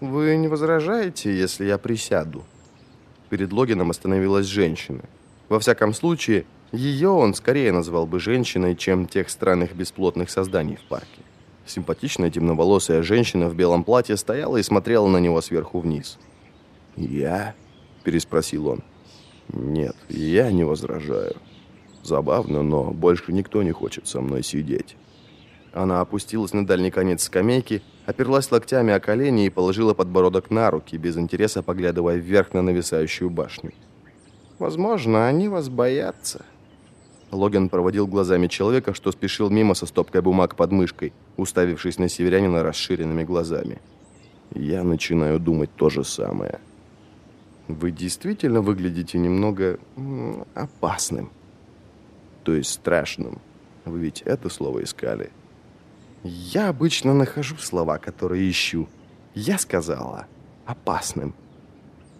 Вы не возражаете, если я присяду? Перед Логином остановилась женщина. Во всяком случае, ее он скорее назвал бы женщиной, чем тех странных бесплотных созданий в парке. Симпатичная темноволосая женщина в белом платье стояла и смотрела на него сверху вниз. «Я?» – переспросил он. «Нет, я не возражаю. Забавно, но больше никто не хочет со мной сидеть». Она опустилась на дальний конец скамейки, оперлась локтями о колени и положила подбородок на руки, без интереса поглядывая вверх на нависающую башню. «Возможно, они вас боятся». Логин проводил глазами человека, что спешил мимо со стопкой бумаг под мышкой, уставившись на северянина расширенными глазами. «Я начинаю думать то же самое». «Вы действительно выглядите немного опасным, то есть страшным. Вы ведь это слово искали?» Я обычно нахожу слова, которые ищу. Я сказала опасным.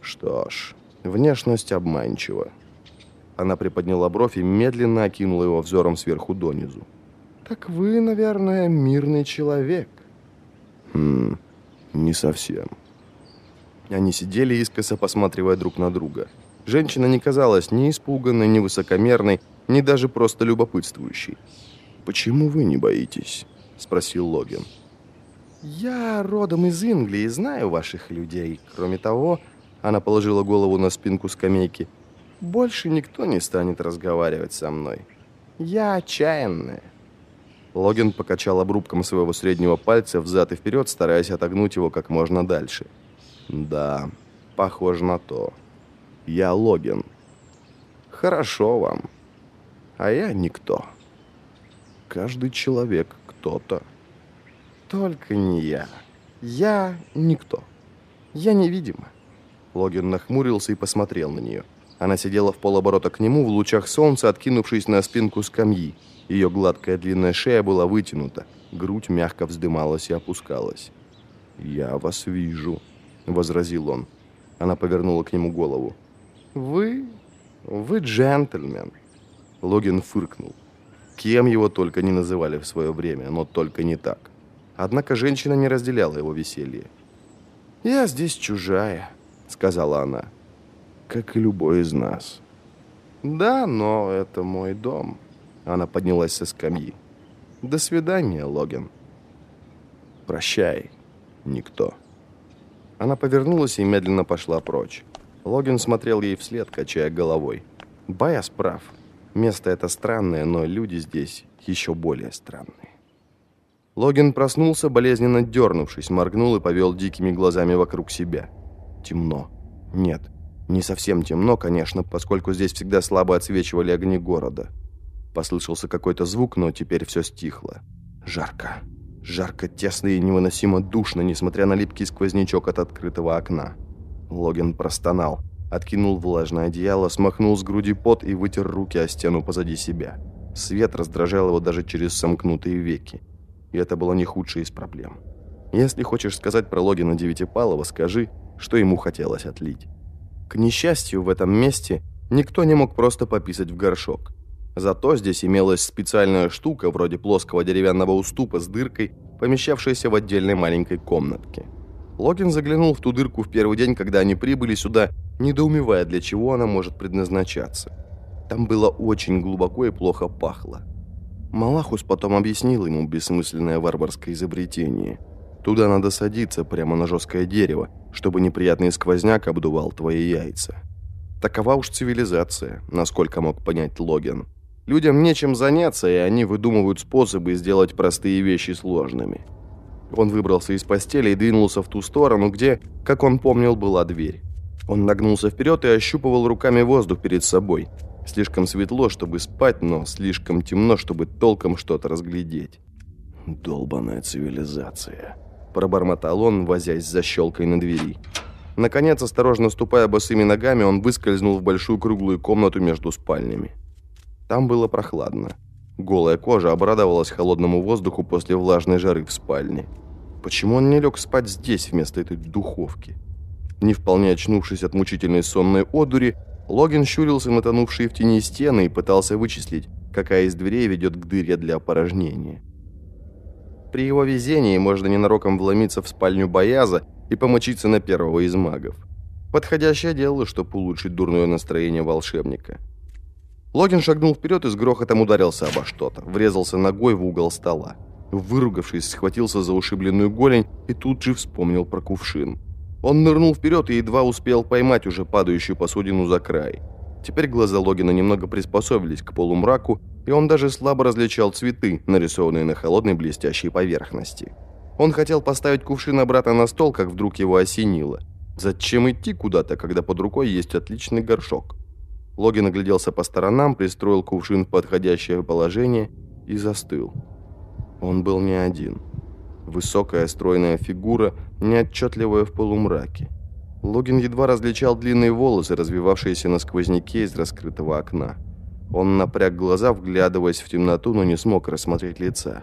Что ж, внешность обманчива. Она приподняла бровь и медленно окинула его взором сверху донизу. «Так вы, наверное, мирный человек». «Хм, не совсем». Они сидели искоса, посматривая друг на друга. Женщина не казалась ни испуганной, ни высокомерной, ни даже просто любопытствующей. «Почему вы не боитесь?» – спросил Логин. «Я родом из Инглии знаю ваших людей. Кроме того, она положила голову на спинку скамейки. Больше никто не станет разговаривать со мной. Я отчаянная». Логин покачал обрубком своего среднего пальца взад и вперед, стараясь отогнуть его как можно дальше. «Да, похоже на то. Я Логин. Хорошо вам. А я никто. Каждый человек кто-то. Только не я. Я никто. Я невидима. Логин нахмурился и посмотрел на нее. Она сидела в полоборота к нему в лучах солнца, откинувшись на спинку скамьи. Ее гладкая длинная шея была вытянута, грудь мягко вздымалась и опускалась. «Я вас вижу», — возразил он. Она повернула к нему голову. «Вы... вы джентльмен». Логин фыркнул. Кем его только не называли в свое время, но только не так. Однако женщина не разделяла его веселье. «Я здесь чужая», — сказала она. «Как и любой из нас». «Да, но это мой дом». Она поднялась со скамьи. «До свидания, Логин». «Прощай, никто». Она повернулась и медленно пошла прочь. Логин смотрел ей вслед, качая головой. Байас прав. Место это странное, но люди здесь еще более странные. Логин проснулся, болезненно дернувшись, моргнул и повел дикими глазами вокруг себя. Темно. Нет, не совсем темно, конечно, поскольку здесь всегда слабо отсвечивали огни города. Послышался какой-то звук, но теперь все стихло. Жарко. Жарко, тесно и невыносимо душно, несмотря на липкий сквознячок от открытого окна. Логин простонал откинул влажное одеяло, смахнул с груди пот и вытер руки о стену позади себя. Свет раздражал его даже через сомкнутые веки. И это было не худшее из проблем. Если хочешь сказать про Логина Девятипалова, скажи, что ему хотелось отлить. К несчастью, в этом месте никто не мог просто пописать в горшок. Зато здесь имелась специальная штука, вроде плоского деревянного уступа с дыркой, помещавшаяся в отдельной маленькой комнатке. Логин заглянул в ту дырку в первый день, когда они прибыли сюда, недоумевая, для чего она может предназначаться. Там было очень глубоко и плохо пахло. Малахус потом объяснил ему бессмысленное варварское изобретение. Туда надо садиться прямо на жесткое дерево, чтобы неприятный сквозняк обдувал твои яйца. Такова уж цивилизация, насколько мог понять Логин. Людям нечем заняться, и они выдумывают способы сделать простые вещи сложными. Он выбрался из постели и двинулся в ту сторону, где, как он помнил, была дверь. Он нагнулся вперед и ощупывал руками воздух перед собой. Слишком светло, чтобы спать, но слишком темно, чтобы толком что-то разглядеть. «Долбаная цивилизация», – пробормотал он, возясь за щелкой на двери. Наконец, осторожно ступая босыми ногами, он выскользнул в большую круглую комнату между спальнями. Там было прохладно. Голая кожа обрадовалась холодному воздуху после влажной жары в спальне. Почему он не лег спать здесь вместо этой духовки? Не вполне очнувшись от мучительной сонной одури, Логин щурился на тонувшие в тени стены и пытался вычислить, какая из дверей ведет к дыре для опорожнения. При его везении можно ненароком вломиться в спальню Бояза и помочиться на первого из магов. Подходящее дело, чтобы улучшить дурное настроение волшебника. Логин шагнул вперед и с грохотом ударился обо что-то, врезался ногой в угол стола. Выругавшись, схватился за ушибленную голень и тут же вспомнил про кувшин. Он нырнул вперед и едва успел поймать уже падающую посудину за край. Теперь глаза Логина немного приспособились к полумраку, и он даже слабо различал цветы, нарисованные на холодной блестящей поверхности. Он хотел поставить кувшин обратно на стол, как вдруг его осенило. Зачем идти куда-то, когда под рукой есть отличный горшок? Логин огляделся по сторонам, пристроил кувшин в подходящее положение и застыл. Он был не один. Высокая стройная фигура, неотчетливая в полумраке. Логин едва различал длинные волосы, развивавшиеся на сквозняке из раскрытого окна. Он напряг глаза, вглядываясь в темноту, но не смог рассмотреть лица.